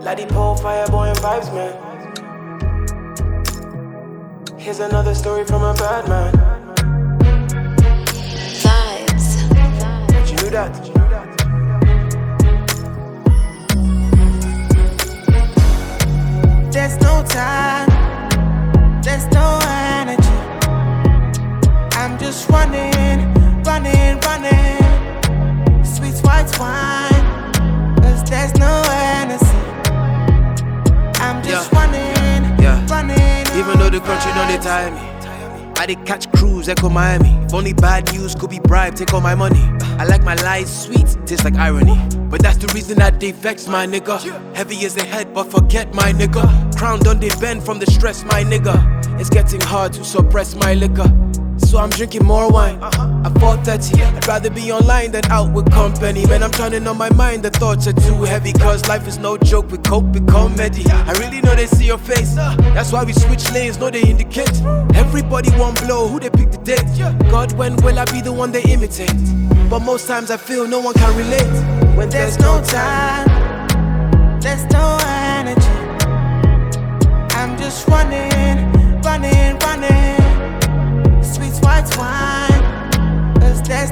Laddie pole, fireboy, and vibes, man. Here's another story from a bad man. Vibes. Did you knew that? Did you knew that? There's no time, there's no energy. I'm just running, running, Even though the country don't they tie me. I did catch cruise, echo Miami. If only bad news could be bribed, take all my money. I like my lies sweet, tastes like irony. But that's the reason that they vex my nigga. Heavy as the head, but forget my nigga. Crown done they bend from the stress, my nigga. It's getting hard to suppress my liquor. So I'm drinking more wine. At 4:30, I'd rather be online than out with company. Man, I'm turning on my mind. The thoughts are too heavy. Cause life is no joke. We cope with comedy. I really know they see your face. That's why we switch lanes. No, they indicate. Everybody want blow. Who they pick the date? God, when will I be the one they imitate? But most times I feel no one can relate. When There's no time, there's no energy. I'm just running, running,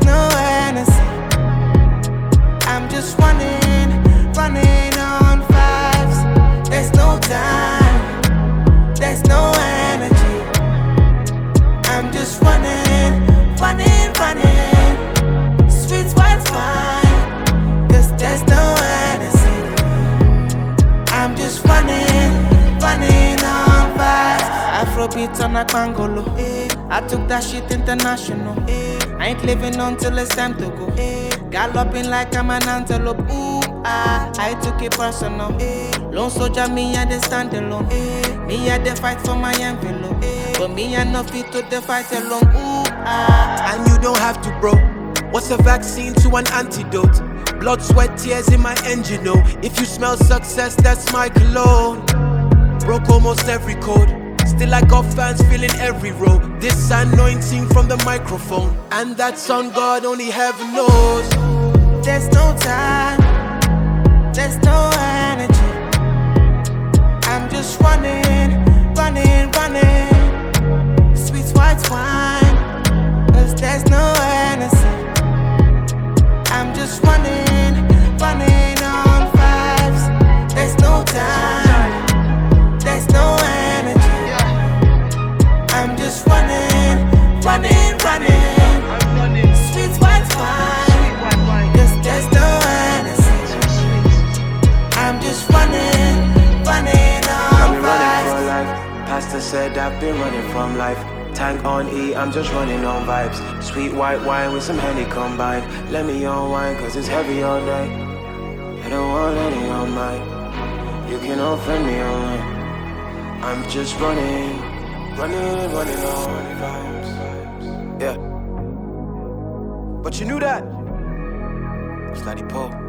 there's on a Pangolo. Eh. I took that shit international. Eh. I ain't living until it's time to go. Eh. Galloping like I'm an antelope. Ooh, ah, I took it personal. Lone soldier, me I dey stand alone. Me I dey fight for my envelope. But me I no fit to the fight alone. Ooh, ah. And you don't have to, bro. What's a vaccine to an antidote? Blood, sweat, tears in my engine, no. If you smell success, that's my cologne. Broke almost every code. Still, I got fans feeling every row. This anointing from the microphone. And that's on God, only heaven knows. There's no time, there's no energy. I'm just running, running, running. Sweet white wine, cause there's no energy. I'm just running, running on vibes. There's no time, said I've been running from life. Tank on E, I'm just running on vibes. Sweet white wine with some honey combined. Let me unwind, cause it's heavy all night. I don't want any on mine. You can offend me online. I'm just running, running, running on vibes. Yeah. But you knew that. Slutty Poe.